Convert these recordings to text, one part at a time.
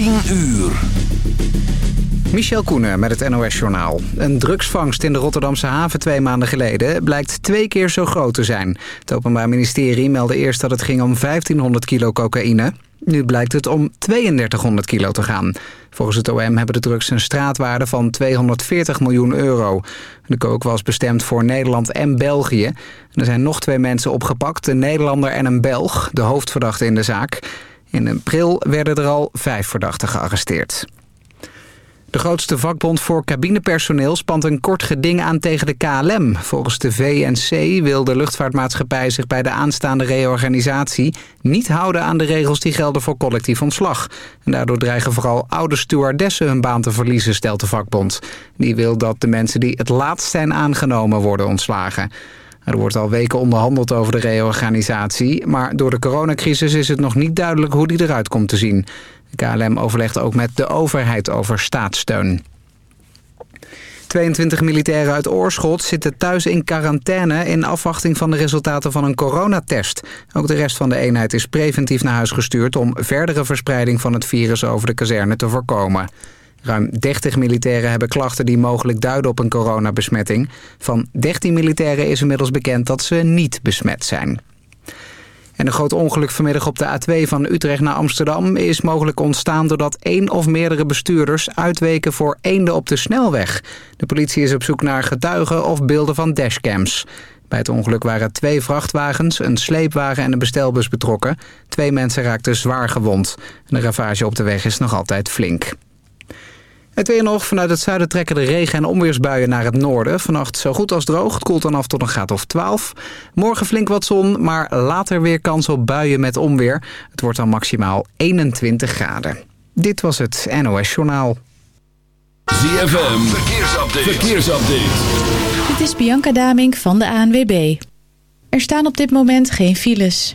10 uur. Michel Koenen met het NOS-journaal. Een drugsvangst in de Rotterdamse haven twee maanden geleden... blijkt twee keer zo groot te zijn. Het Openbaar Ministerie meldde eerst dat het ging om 1500 kilo cocaïne. Nu blijkt het om 3200 kilo te gaan. Volgens het OM hebben de drugs een straatwaarde van 240 miljoen euro. De kook was bestemd voor Nederland en België. Er zijn nog twee mensen opgepakt, een Nederlander en een Belg... de hoofdverdachte in de zaak... In april werden er al vijf verdachten gearresteerd. De grootste vakbond voor cabinepersoneel spant een kort geding aan tegen de KLM. Volgens de VNC wil de luchtvaartmaatschappij zich bij de aanstaande reorganisatie... niet houden aan de regels die gelden voor collectief ontslag. En daardoor dreigen vooral oude stewardessen hun baan te verliezen, stelt de vakbond. Die wil dat de mensen die het laatst zijn aangenomen worden ontslagen. Er wordt al weken onderhandeld over de reorganisatie... maar door de coronacrisis is het nog niet duidelijk hoe die eruit komt te zien. De KLM overlegt ook met de overheid over staatssteun. 22 militairen uit Oorschot zitten thuis in quarantaine... in afwachting van de resultaten van een coronatest. Ook de rest van de eenheid is preventief naar huis gestuurd... om verdere verspreiding van het virus over de kazerne te voorkomen. Ruim 30 militairen hebben klachten die mogelijk duiden op een coronabesmetting. Van 13 militairen is inmiddels bekend dat ze niet besmet zijn. En een groot ongeluk vanmiddag op de A2 van Utrecht naar Amsterdam... is mogelijk ontstaan doordat één of meerdere bestuurders uitweken voor eenden op de snelweg. De politie is op zoek naar getuigen of beelden van dashcams. Bij het ongeluk waren twee vrachtwagens, een sleepwagen en een bestelbus betrokken. Twee mensen raakten zwaar gewond. De ravage op de weg is nog altijd flink. Het weer nog. Vanuit het zuiden trekken de regen- en onweersbuien naar het noorden. Vannacht zo goed als droog. Het koelt dan af tot een graad of 12. Morgen flink wat zon, maar later weer kans op buien met onweer. Het wordt dan maximaal 21 graden. Dit was het NOS Journaal. ZFM. Verkeersupdate. Verkeersupdate. Dit is Bianca Damink van de ANWB. Er staan op dit moment geen files.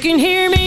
can hear me.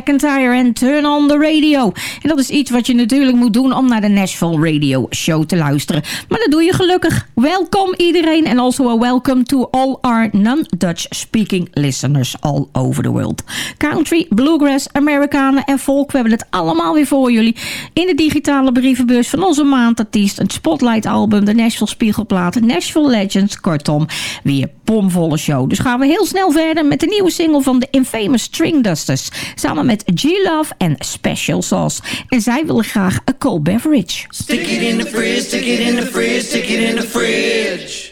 McIntyre en Turn on the Radio. En dat is iets wat je natuurlijk moet doen om naar de Nashville Radio Show te luisteren. Maar dat doe je gelukkig. Welkom iedereen en also a welcome to all our non-Dutch speaking listeners all over the world. Country, bluegrass, Amerikanen en folk, we hebben het allemaal weer voor jullie. In de digitale brievenbus van onze maandartiest, een Spotlight album, de Nashville Spiegelplaten, Nashville Legends, kortom, weer bomvolle show. Dus gaan we heel snel verder met de nieuwe single van de Infamous String Dusters. Samen met G-Love en Special Sauce. En zij willen graag een cold beverage. Stick it in the fridge, stick it in the fridge, stick it in the fridge.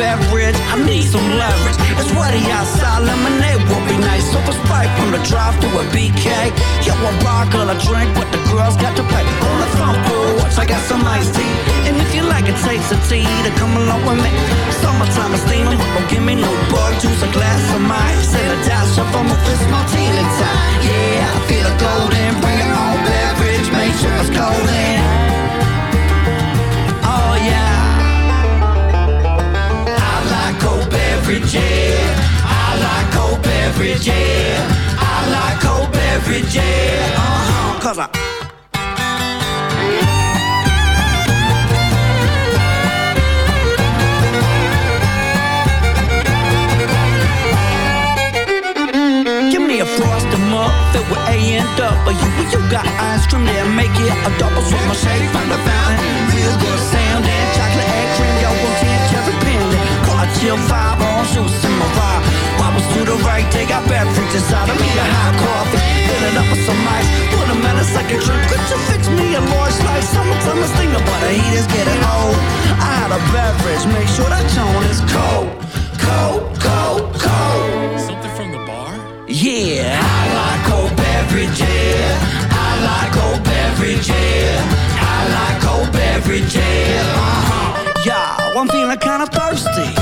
Beverage, I need some leverage. It's sweaty outside, lemonade will be nice. So a sprite from the drive to a BK. Yo, a bottle of drink, but the girls got to pay. On the front porch, I got some iced tea. And if you like a taste of tea, to come along with me. Summertime is steaming, but don't give me no bug juice, a glass of ice, and a dash of a Memphis martini time. Yeah, I feel a golden, bring your own beverage, make sure it's golden. Beverage, yeah. I like cold beverage. I like cold beverage. Uh-huh, cause I... Give me a frosted mug filled with A and W. You got ice cream there, make it a double with my shake from the fountain. Real good sound chill vibe on shoes in my vibe. Wobbles to the right, take out beverages out of me a hot coffee. Fill it up with some ice, put them in a second drink. Could you fix me a large slice? Is thinking, but the heat is getting old. I had a beverage, make sure that tone is cold, cold, cold, cold. Something from the bar? Yeah, I like cold beverage, yeah. I like cold beverage, yeah. I like cold beverage, yeah. Uh-huh. Yeah, I'm feeling kinda thirsty.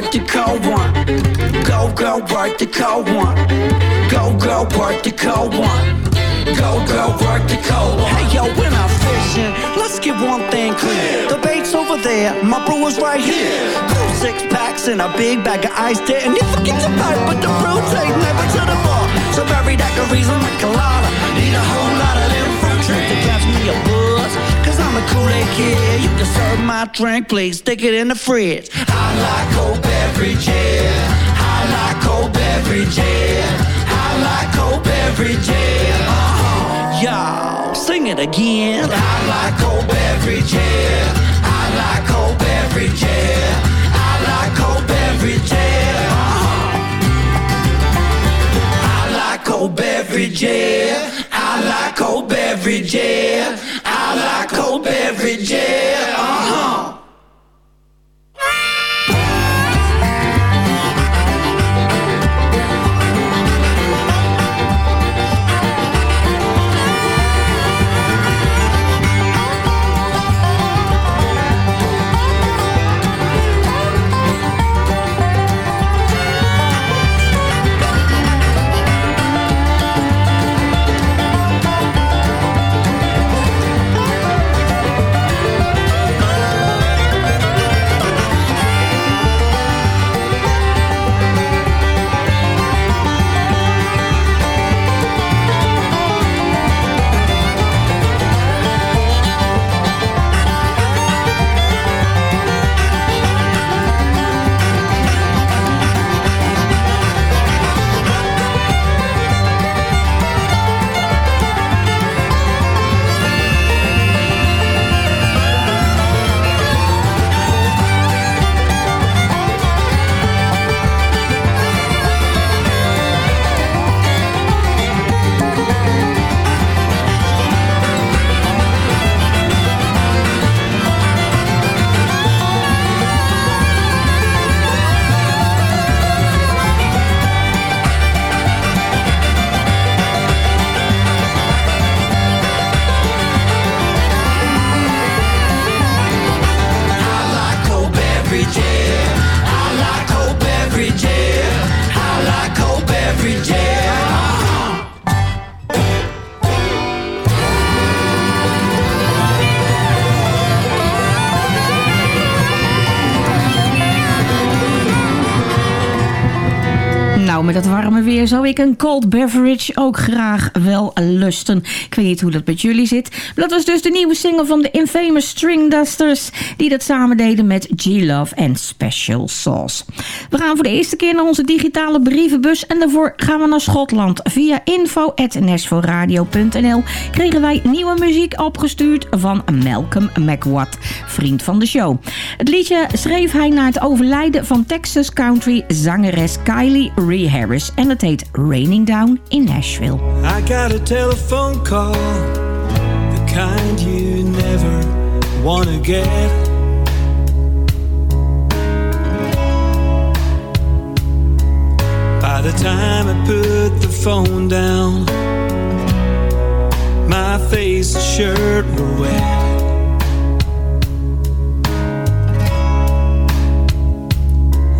Work the cold one. Go, go, work the cold one. Go, go, work the cold one. Go, go, work the cold one. Hey, yo, when I'm fishing, let's get one thing clear. The bait's over there, my brewer's right here. Two six packs and a big bag of ice there. And you forget your pipe, but the fruit ain't never to the bar. So every daiquiris and a colada. Need a whole lot of them fruit drinks to catch me a buzz. A Kool-Aid kid. You can serve my drink, please stick it in the fridge. I like cold beverage, yeah. I like cold beverage, yeah. I like cold beverage, yeah. Uh-huh. Y'all, sing it again. I like cold beverage, yeah. I like cold beverage, yeah. I like cold beverage, yeah. Uh-huh. I like cold beverage, yeah. I like cold beverage, yeah. I like cold beverage, yeah. Uh-huh. Zou ik een cold beverage ook graag wel lusten. Ik weet niet hoe dat met jullie zit. Maar dat was dus de nieuwe single van de Infamous String Dusters... die dat samen deden met G-Love en Special Sauce. We gaan voor de eerste keer naar onze digitale brievenbus... en daarvoor gaan we naar Schotland. Via info.nesforradio.nl kregen wij nieuwe muziek opgestuurd van Malcolm McWatt, vriend van de show. Het liedje schreef hij na het overlijden van Texas country zangeres Kylie Ree Harris en het heet Raining Down in Nashville. I got a telephone call, the kind you never wanna get. By the time I put the phone down, my face and shirt were wet.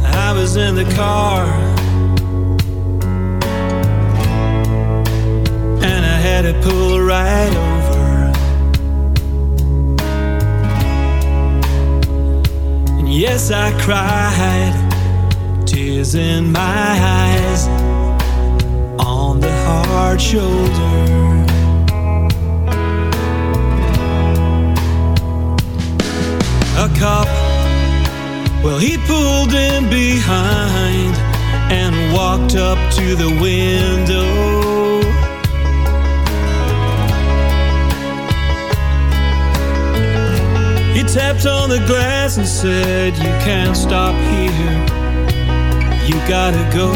I was in the car cried, tears in my eyes on the hard shoulder. A cop, well, he pulled in behind and walked up to the window. Tapped on the glass and said, You can't stop here. You gotta go.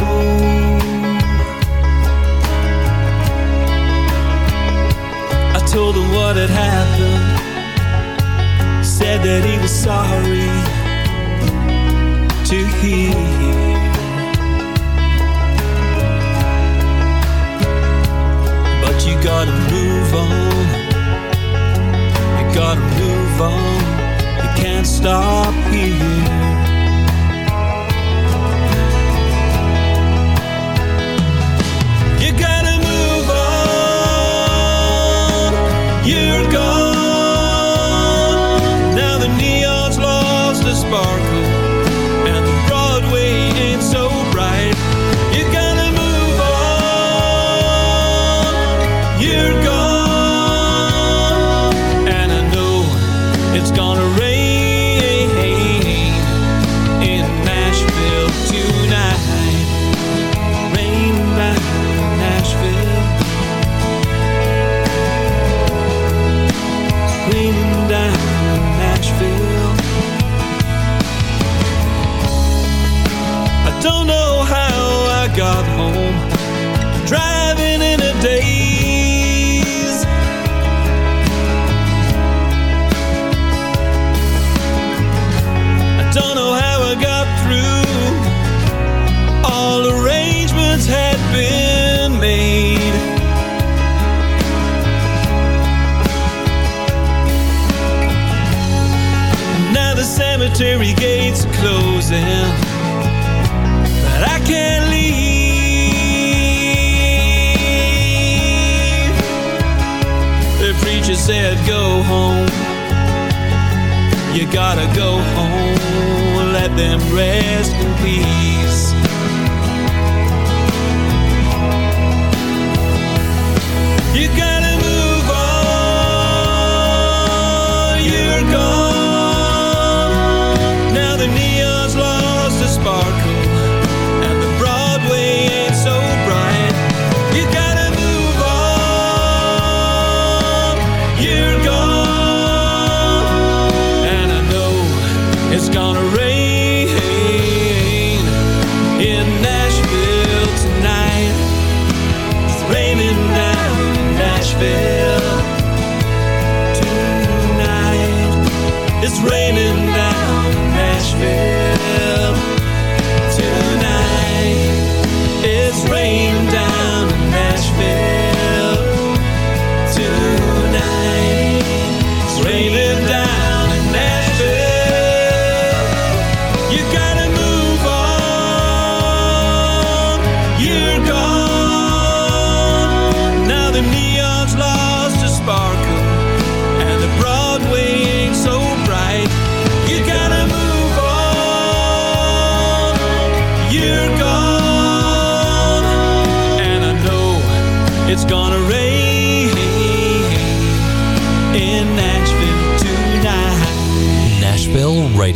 I told him what had happened. Said that he was sorry to hear. But you gotta move on. You gotta move on. Can't stop here. You gotta move on. You're gone. Now the neon's lost a sparkle,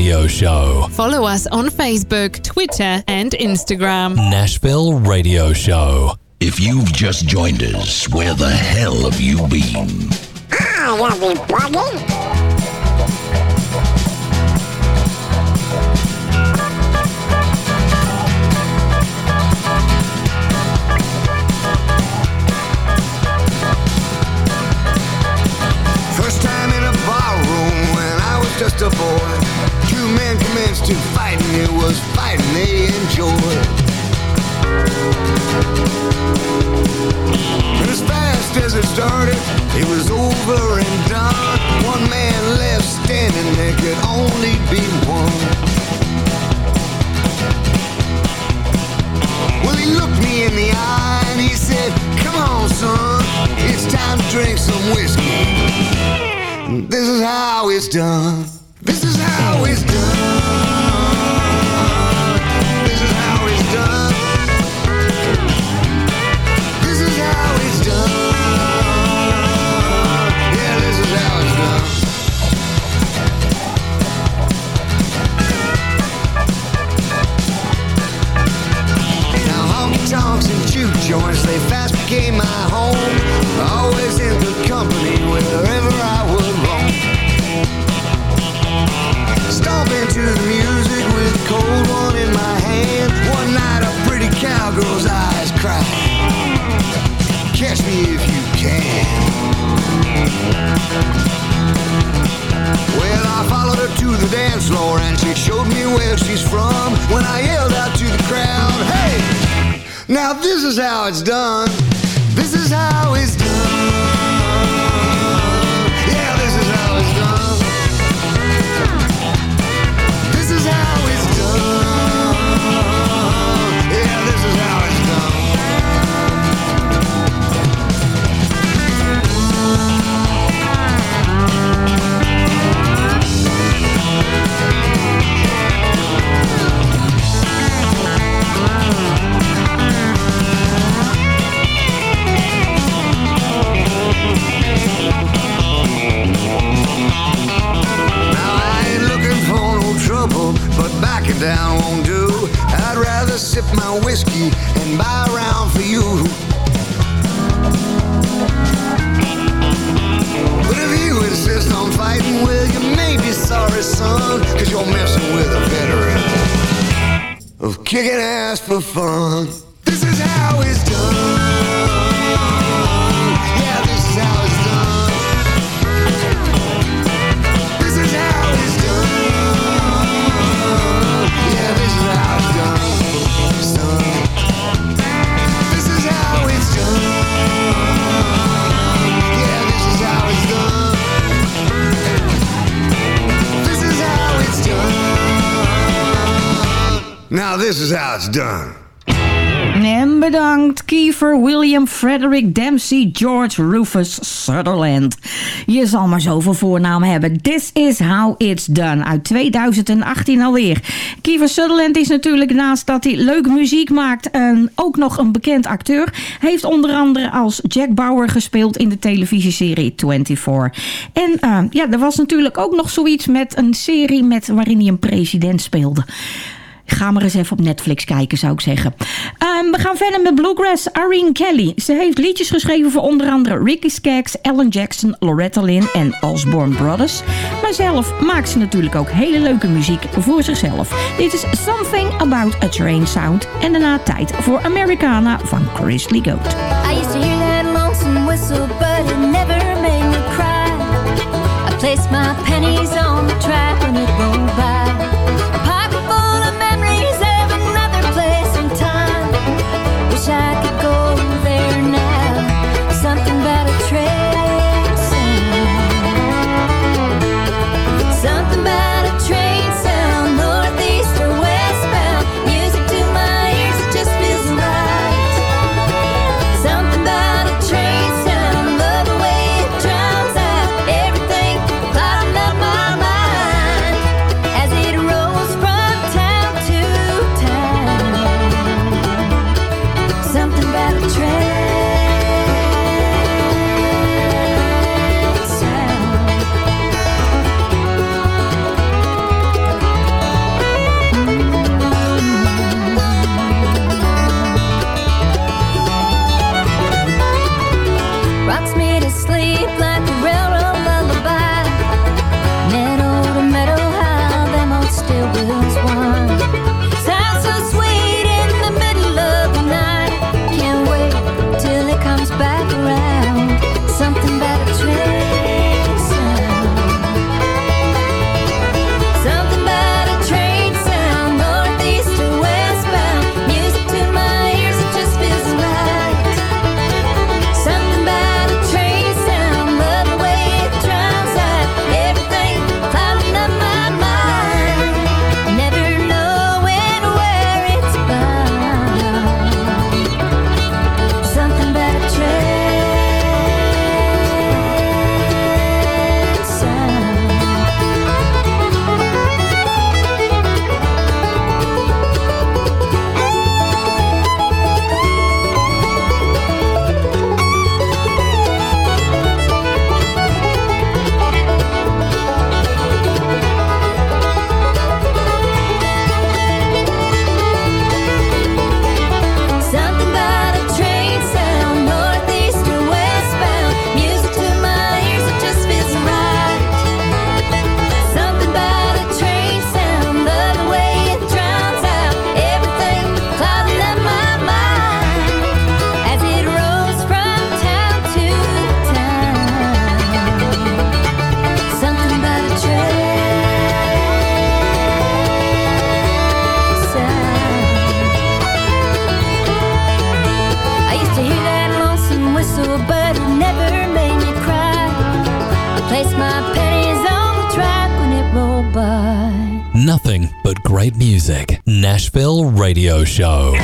Radio Show. Follow us on Facebook, Twitter, and Instagram. Nashville Radio Show. If you've just joined us, where the hell have you been? Ah, you'll they enjoyed. And as fast as it started, it was over and done. One man left standing, there could only be one. Well, he looked me in the eye and he said, Come on, son, it's time to drink some whiskey. This is how it's done. This is how it's done. Juke joints, they fast became my home. Always in good company wherever I would roam. Stomping to the music with a cold one in my hand. One night a pretty cowgirl's eyes cried. Catch me if you can. Well, I followed her to the dance floor and she showed me where she's from. When I yelled out to the crowd, hey, now this is how it's done. This is how it's done. But down won't do. I'd rather sip my whiskey and buy around for you. But if you insist on fighting, well, you may be sorry, son, cause you're messing with a veteran of kicking ass for fun. Now this is how it's done. En bedankt Kiefer, William, Frederick, Dempsey, George, Rufus, Sutherland. Je zal maar zoveel voornamen hebben. This is how it's done. Uit 2018 alweer. Kiefer Sutherland is natuurlijk naast dat hij leuke muziek maakt... en ook nog een bekend acteur. Heeft onder andere als Jack Bauer gespeeld in de televisieserie 24. En eh, ja, er was natuurlijk ook nog zoiets met een serie met, waarin hij een president speelde. Ga maar eens even op Netflix kijken, zou ik zeggen. Ehm, we gaan verder met Bluegrass. Irene Kelly. Ze heeft liedjes geschreven voor onder andere Ricky Skaggs, Alan Jackson, Loretta Lynn en Osborne Brothers. Maar zelf maakt ze natuurlijk ook hele leuke muziek voor zichzelf. Dit is Something About a Train Sound. En daarna tijd voor Americana van Chris Lee Goat. I used to hear that lonesome whistle, but it never made me cry. I placed my pennies on the track nothing but great music. Nashville Radio Show.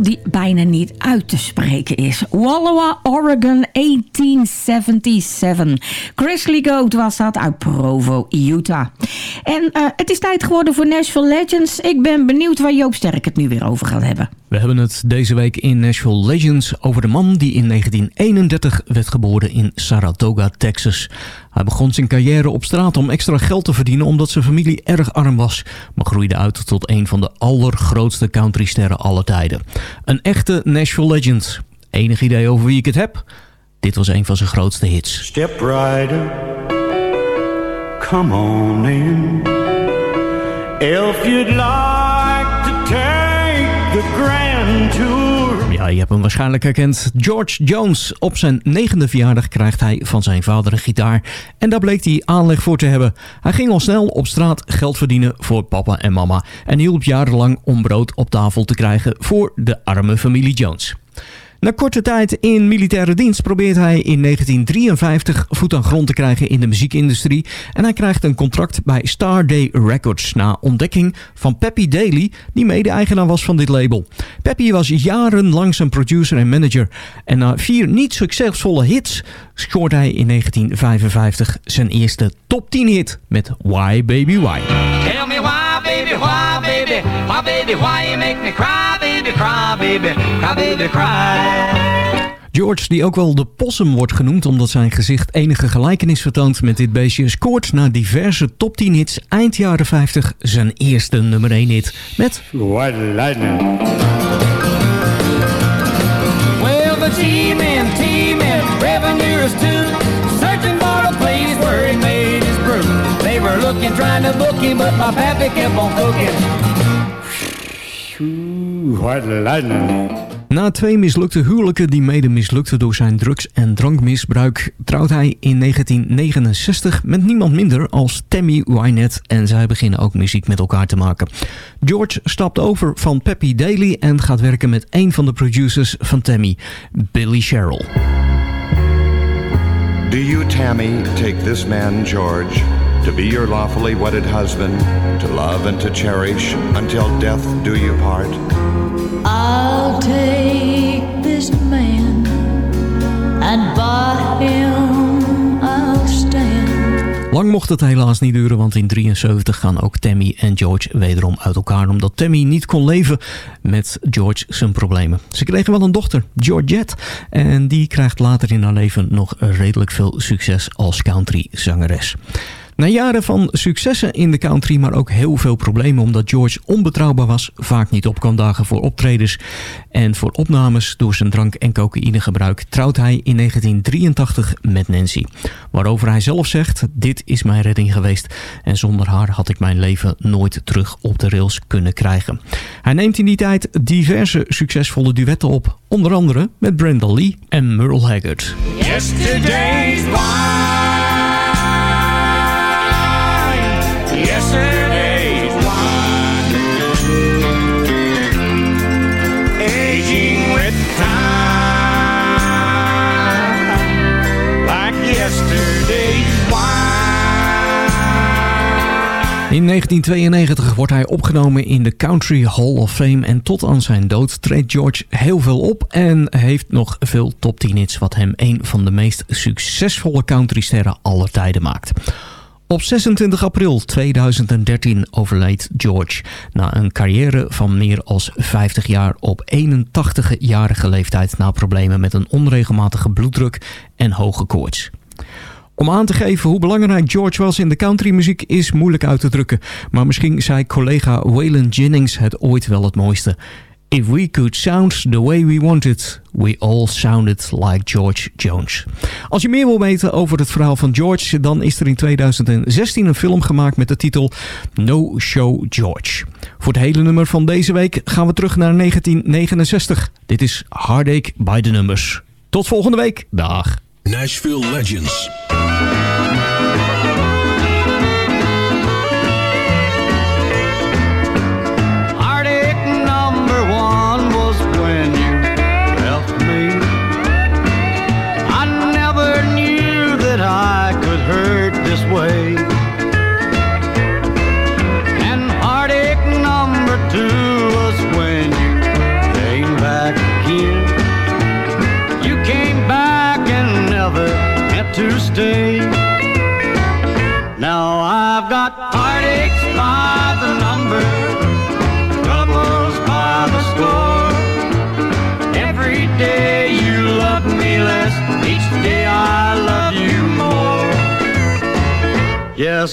die bijna niet uit te spreken is. Wallowa, Oregon, 1877. Grizzly Goat was dat uit Provo, Utah. En eh, het is tijd geworden voor Nashville Legends. Ik ben benieuwd waar Joop Sterk het nu weer over gaat hebben. We hebben het deze week in Nashville Legends over de man die in 1931 werd geboren in Saratoga, Texas. Hij begon zijn carrière op straat om extra geld te verdienen omdat zijn familie erg arm was, maar groeide uit tot een van de allergrootste countrysterren aller tijden. Een echte Nashville legend. Enig idee over wie ik het heb? Dit was een van zijn grootste hits. Step rider, come on in. If you'd like to take the grand tour. Ja, je hebt hem waarschijnlijk herkend. George Jones. Op zijn negende verjaardag krijgt hij van zijn vader een gitaar. En daar bleek hij aanleg voor te hebben. Hij ging al snel op straat geld verdienen voor papa en mama. En hielp jarenlang om brood op tafel te krijgen voor de arme familie Jones. Na korte tijd in militaire dienst probeert hij in 1953 voet aan grond te krijgen in de muziekindustrie. En hij krijgt een contract bij Starday Records na ontdekking van Peppy Daly, die mede-eigenaar was van dit label. Peppy was jarenlang zijn producer en manager. En na vier niet succesvolle hits scoort hij in 1955 zijn eerste top 10 hit met Why Baby Why. Tell me why, baby, why, baby, why, baby, why you make me cry, baby, cry, baby, cry, baby, cry. George, die ook wel de possum wordt genoemd omdat zijn gezicht enige gelijkenis vertoont met dit beestje, scoort na diverse top 10 hits eind jaren 50 zijn eerste nummer 1 hit met White Lightning. Well, the G-men, T-men, revenuers too, searching for a place where he made his brew. They were looking, trying to book him, but my pappy kept on cooking. Na twee mislukte huwelijken die mede mislukten door zijn drugs- en drankmisbruik... trouwt hij in 1969 met niemand minder als Tammy Wynette... en zij beginnen ook muziek met elkaar te maken. George stapt over van Peppy Daly en gaat werken met een van de producers van Tammy, Billy Sherrill. Do you, Tammy, take this man, George, to be your lawfully wedded husband, to love and to cherish until death do you part? Lang mocht het helaas niet duren, want in 73 gaan ook Tammy en George wederom uit elkaar... omdat Tammy niet kon leven met George zijn problemen. Ze kregen wel een dochter, Georgette... en die krijgt later in haar leven nog redelijk veel succes als country-zangeres. Na jaren van successen in de country, maar ook heel veel problemen omdat George onbetrouwbaar was, vaak niet op kan dagen voor optredens en voor opnames door zijn drank- en cocaïnegebruik, trouwt hij in 1983 met Nancy. Waarover hij zelf zegt, dit is mijn redding geweest en zonder haar had ik mijn leven nooit terug op de rails kunnen krijgen. Hij neemt in die tijd diverse succesvolle duetten op, onder andere met Brenda Lee en Merle Haggard. Yesterday's. In 1992 wordt hij opgenomen in de Country Hall of Fame en tot aan zijn dood treedt George heel veel op en heeft nog veel top 10 hits wat hem een van de meest succesvolle countrysterren aller tijden maakt. Op 26 april 2013 overleed George na een carrière van meer dan 50 jaar op 81-jarige leeftijd na problemen met een onregelmatige bloeddruk en hoge koorts. Om aan te geven hoe belangrijk George was in de countrymuziek is moeilijk uit te drukken. Maar misschien zei collega Waylon Jennings het ooit wel het mooiste. If we could sound the way we wanted, we all sounded like George Jones. Als je meer wil weten over het verhaal van George, dan is er in 2016 een film gemaakt met de titel No Show George. Voor het hele nummer van deze week gaan we terug naar 1969. Dit is Heartache by the Numbers. Tot volgende week. Dag. Nashville Legends.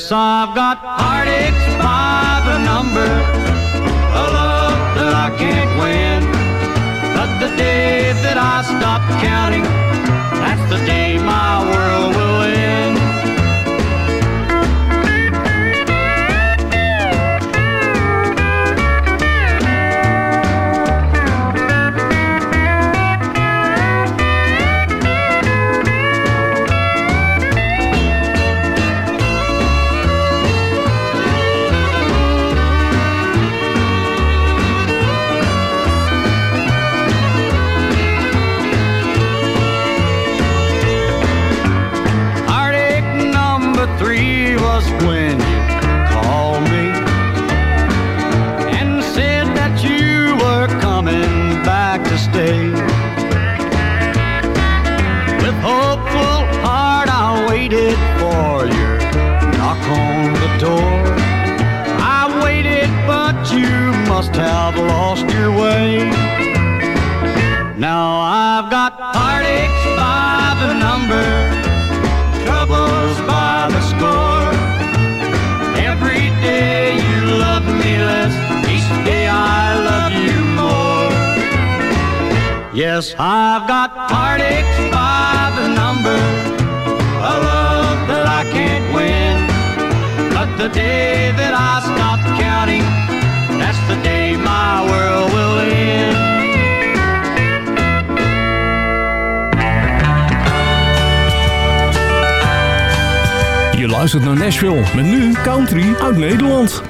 Yes, I've got heartaches by the number, a love that I can't win. But the day that I stop have your way. Now I've got heartaches by the number, troubles by the score. Every day you love me less, each day I love you more. Yes, I've got heartaches by the number, a love that I can't win. But the day that I stop counting, that's the day my world will end. Je luistert naar Nashville met nu country uit Nederland.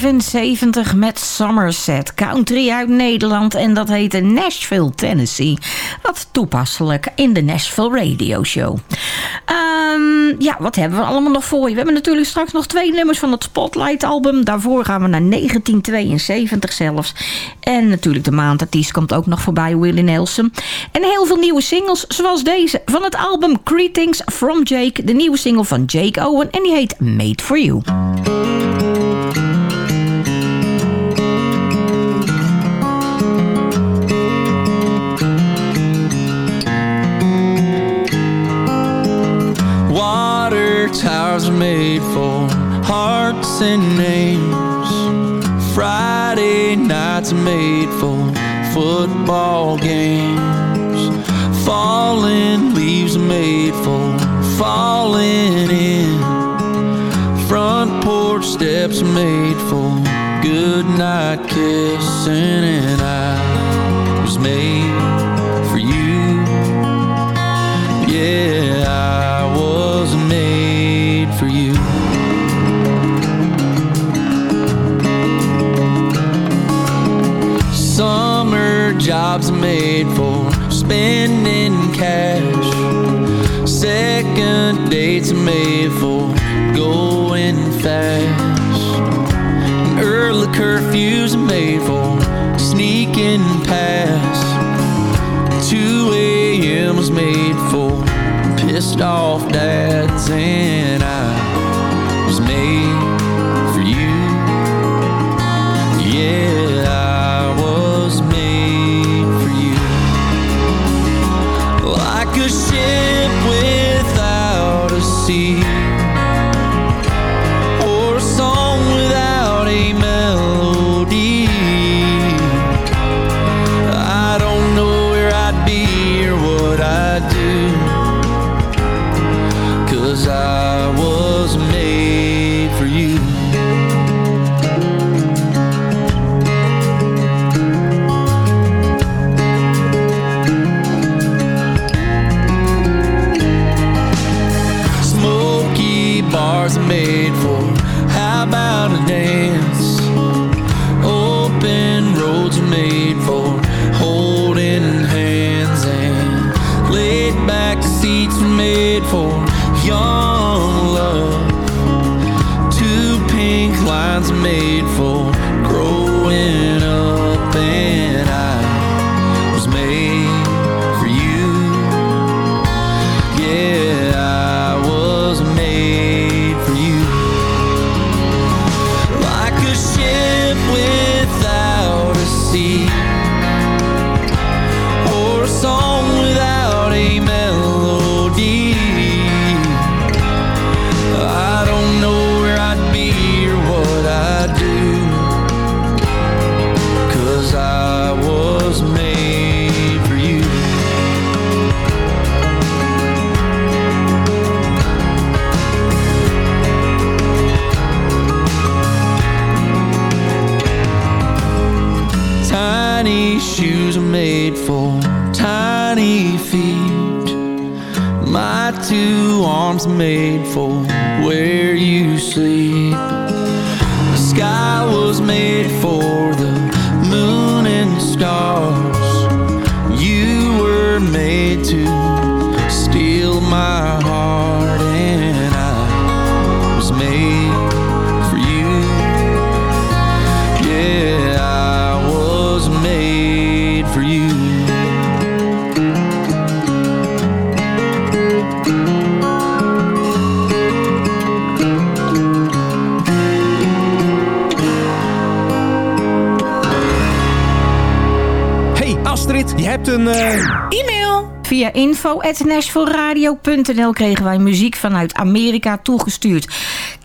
1975 met Somerset. Country uit Nederland en dat heette Nashville, Tennessee. Wat toepasselijk in de Nashville Radio Show. Ehm, ja, wat hebben we allemaal nog voor je? We hebben natuurlijk straks nog twee nummers van het Spotlight album. Daarvoor gaan we naar 1972 zelfs. En natuurlijk de maandartiest komt ook nog voorbij, Willie Nelson. En heel veel nieuwe singles, zoals deze van het album Greetings from Jake. De nieuwe single van Jake Owen en die heet Made for You. Made for hearts and names. Friday nights made for football games. Falling leaves made for falling in. Front porch steps made for good night kissing, and I was made jobs made for spending cash. Second dates made for going fast. And early curfews made for sneaking past. 2 a.m. was made for pissed off dads, and Via nashvilleradio.nl kregen wij muziek vanuit Amerika toegestuurd.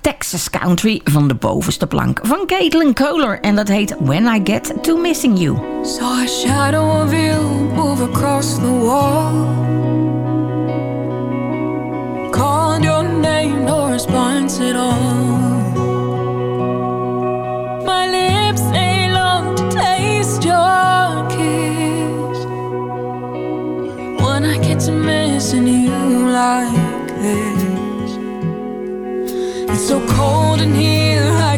Texas Country van de bovenste plank van Caitlin Kohler. En dat heet When I Get To Missing You. Saw a shadow of you move across the wall. Called your name, no response at all. missing you like this. It's so cold in here.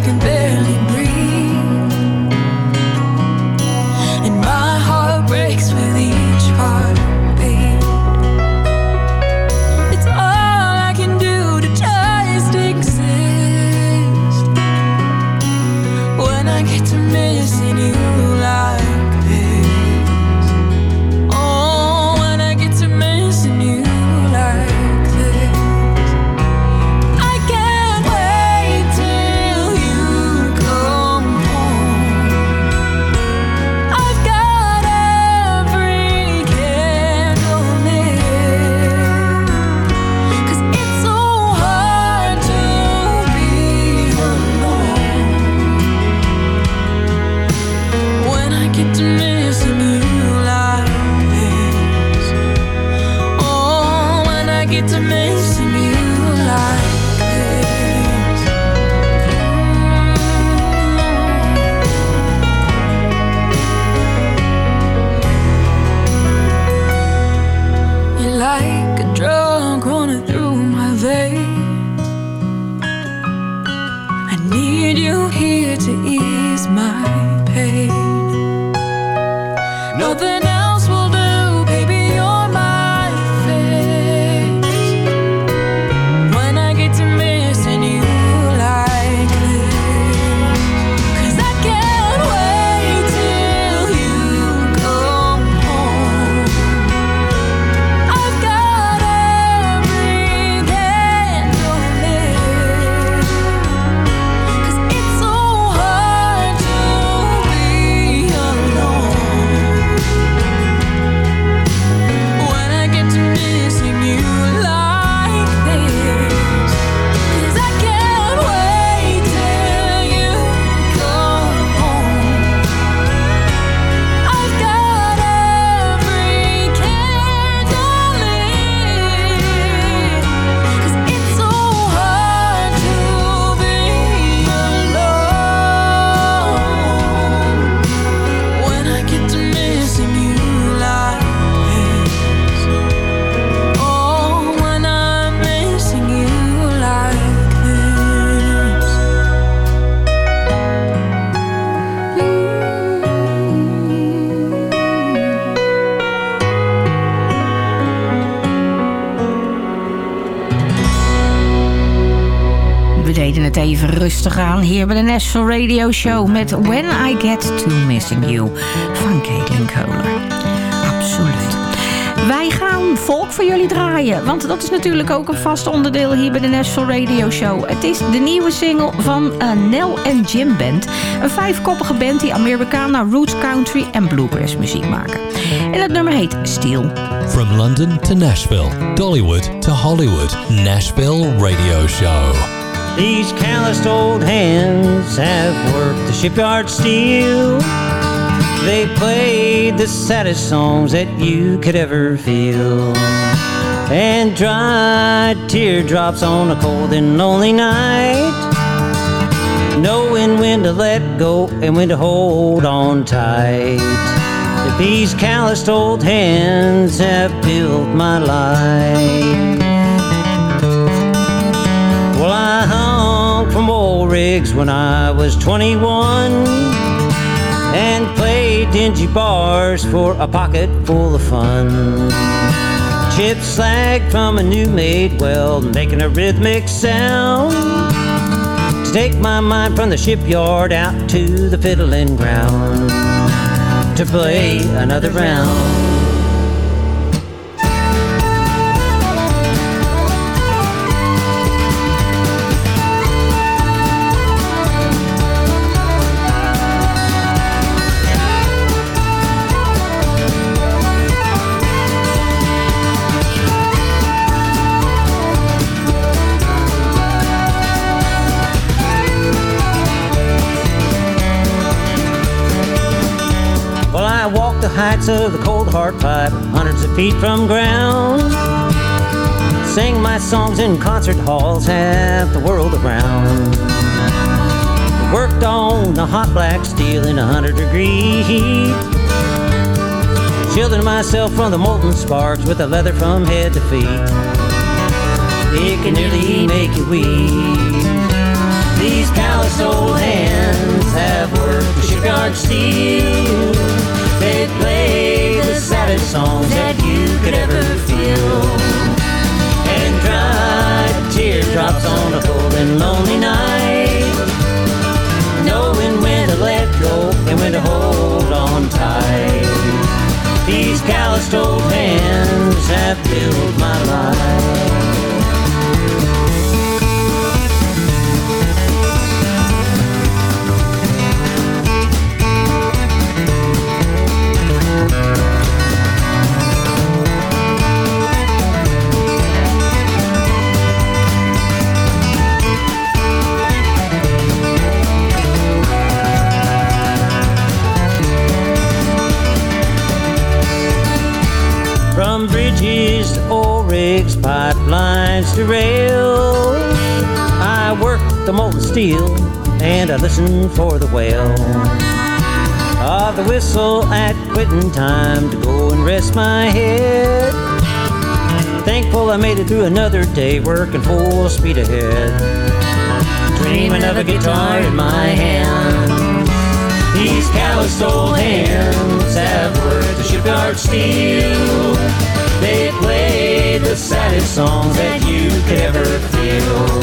Rustig aan hier bij de Nashville Radio Show met When I Get To Missing You van Caitlin Kohler. Absoluut. Wij gaan volk voor jullie draaien, want dat is natuurlijk ook een vast onderdeel hier bij de Nashville Radio Show. Het is de nieuwe single van uh, Nel en Jim Band. Een vijfkoppige band die Americana, roots, country en bluegrass muziek maken. En het nummer heet Steel. From London to Nashville, Dollywood to Hollywood, Nashville Radio Show. These calloused old hands have worked the shipyard steel. They played the saddest songs that you could ever feel. And dried teardrops on a cold and lonely night. Knowing when to let go and when to hold on tight. These calloused old hands have built my life. I hung from oil rigs when I was 21 and played dingy bars for a pocket full of fun. Chip slag from a new made well, making a rhythmic sound. To take my mind from the shipyard out to the fiddling ground to play another round. Of the cold hard pipe, hundreds of feet from ground. Sing my songs in concert halls, half the world around. Worked on the hot black steel in a hundred degree heat. Shielding myself from the molten sparks with the leather from head to feet. It can nearly make you weep. These callous old hands have worked the shipyard steel. They play the saddest songs that you could ever feel. And dry teardrops on a cold and lonely night. Knowing when to let go and when to hold on tight. These calloused old hands have built my life. To rails. I work the molten steel and I listen for the wail of the whistle at quitting time to go and rest my head. Thankful I made it through another day working full speed ahead. Dreaming of a guitar in my hand. These calloused old hands have worked the shipyard steel. They the saddest songs that you could ever feel.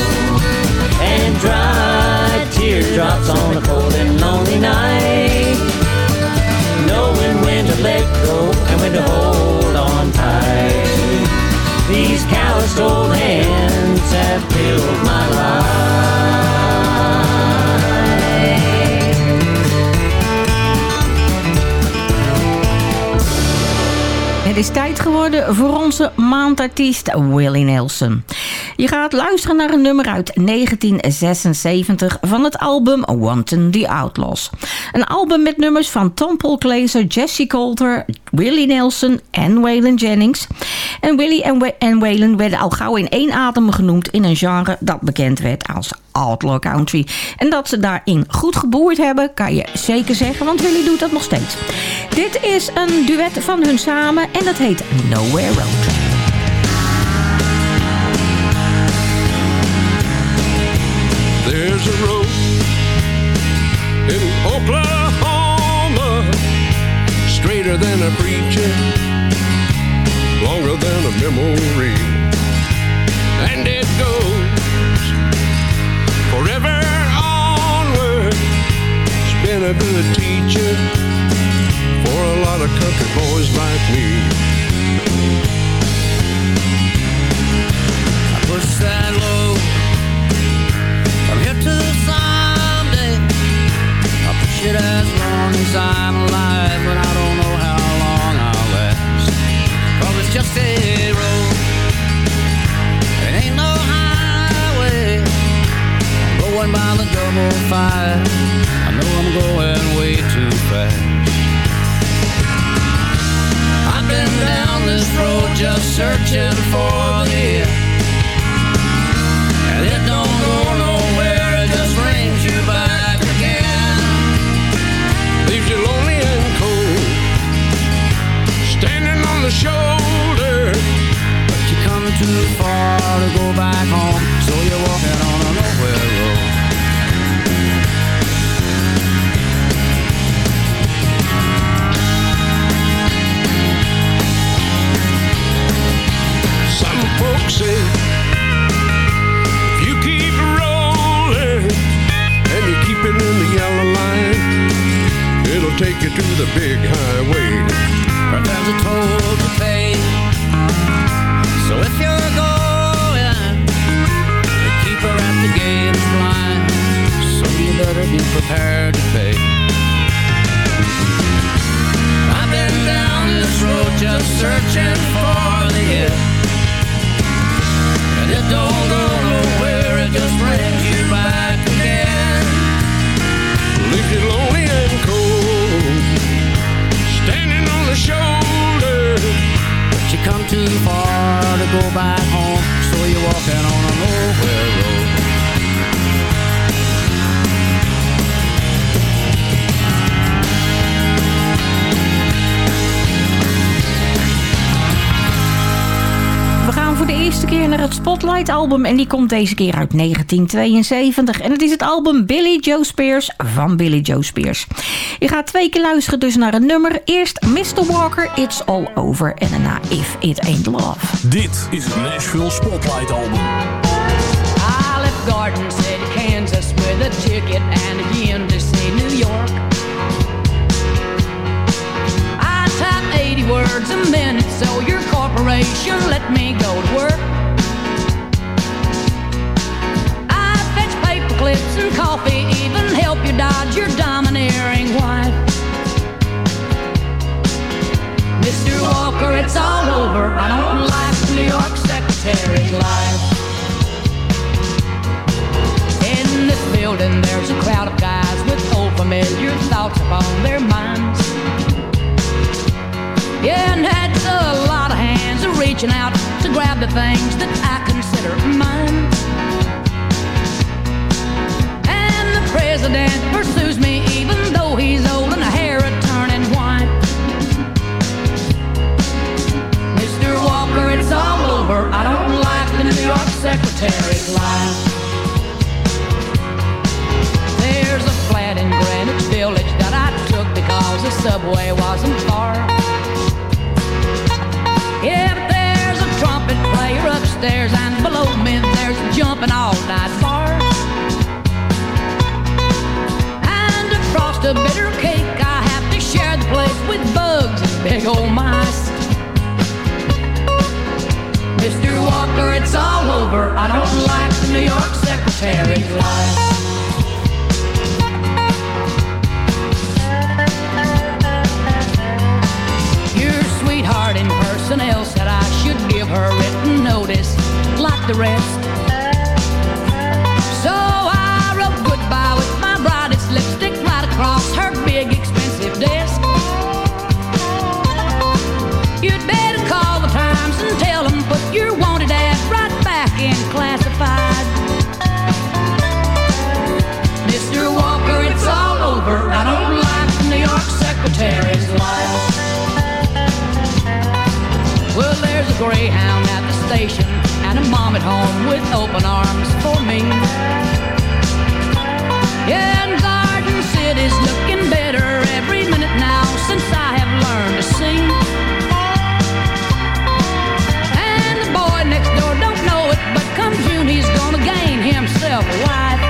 And dried teardrops on a cold and lonely night. Knowing when to let go and when to hold on tight. These calloused old hands have built my life. Is tijd geworden voor onze maandartiest Willie Nelson. Je gaat luisteren naar een nummer uit 1976 van het album Wanton the Outlaws. Een album met nummers van Tom Paul Glazer, Jesse Coulter, Willie Nelson en Waylon Jennings. En Willie en, en Waylon werden al gauw in één adem genoemd in een genre dat bekend werd als outlaw country. En dat ze daarin goed geboerd hebben, kan je zeker zeggen, want Willie doet dat nog steeds. Dit is een duet van hun samen en dat heet Nowhere Road. There's a road in Oklahoma Straighter than a preacher Longer than a memory. And it goes forever onward. It's been a good teacher. A lot of country boys like me. I push that load from here to someday. I'll push it as long as I'm alive, but I don't know how long I'll last. Cause it's just a road. It ain't no highway. I'm going by the double five. I know I'm going way too fast. Been down this road just searching for the. And it don't go nowhere, it just brings you back again. Leaves you lonely and cold, standing on the shoulder. But you come too far to go back home, take you to the big highway. But there's a toll to pay. So if you're going, the keeper at the gate is blind. So you better be prepared het Spotlight album en die komt deze keer uit 1972. En het is het album Billy Joe Spears van Billy Joe Spears. Je gaat twee keer luisteren dus naar een nummer. Eerst Mr. Walker, It's All Over en daarna If It Ain't Love. Dit is het Nashville Spotlight album. Left Garden City, Kansas with a ticket and again to see New York. I type 80 words a minute, so your corporation let me go to work. Clips and coffee, even help you dodge your domineering wife. Mr. Walker, it's all over. I don't like New York secretary's life. In this building, there's a crowd of guys with old familiar thoughts upon their minds. Yeah, and that's a lot of hands are reaching out to grab the things that I consider mine. President pursues me even though he's old and hair a turning white. Mr. Walker, it's all over. I don't like the New York secretary's life. There's a flat in Greenwich Village that I took because the subway wasn't far. Yeah, but there's a trumpet player upstairs and below me there's a jumping all night bar. Frost a bitter cake, I have to share the place with bugs and big old mice. Mr. Walker, it's all over. I don't like the New York secretary's life. Your sweetheart in personnel said I should give her written notice like the rest. All. I don't like New York secretary's life. Well, there's a greyhound at the station and a mom at home with open arms for me. Yeah, and Garden City's looking better every minute now since I have learned to sing. And the boy next door don't know it, but come June he's gonna gain himself a wife.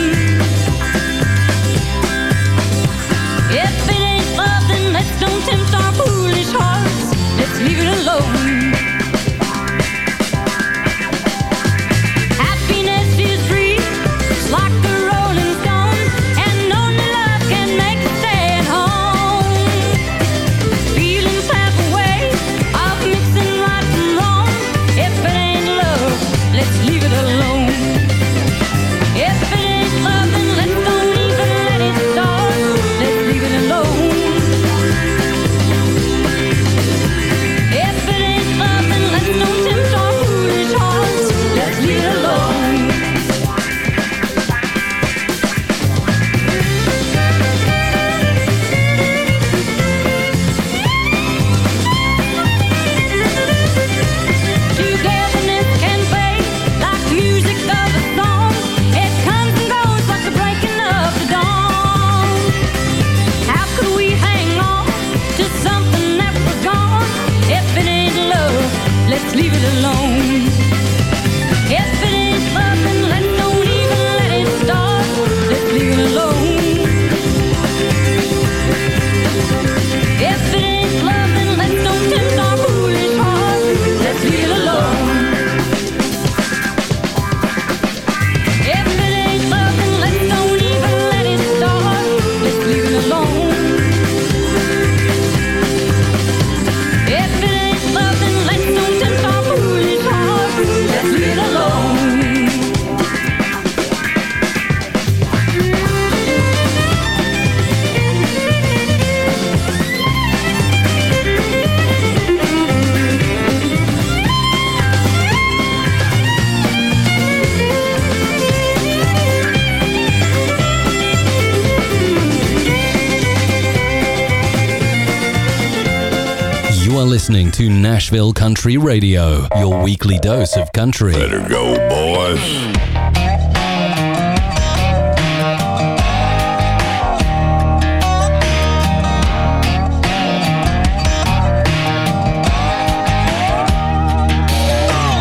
Nashville Country Radio, your weekly dose of country. Better go, boys.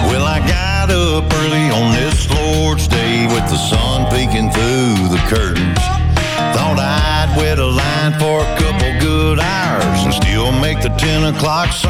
Well, I got up early on this Lord's Day with the sun peeking through the curtains. Thought I'd wet a line for a couple good hours and still make the 10 o'clock song.